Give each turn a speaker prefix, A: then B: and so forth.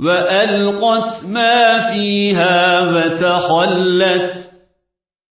A: وألقت ما فيها وتخلت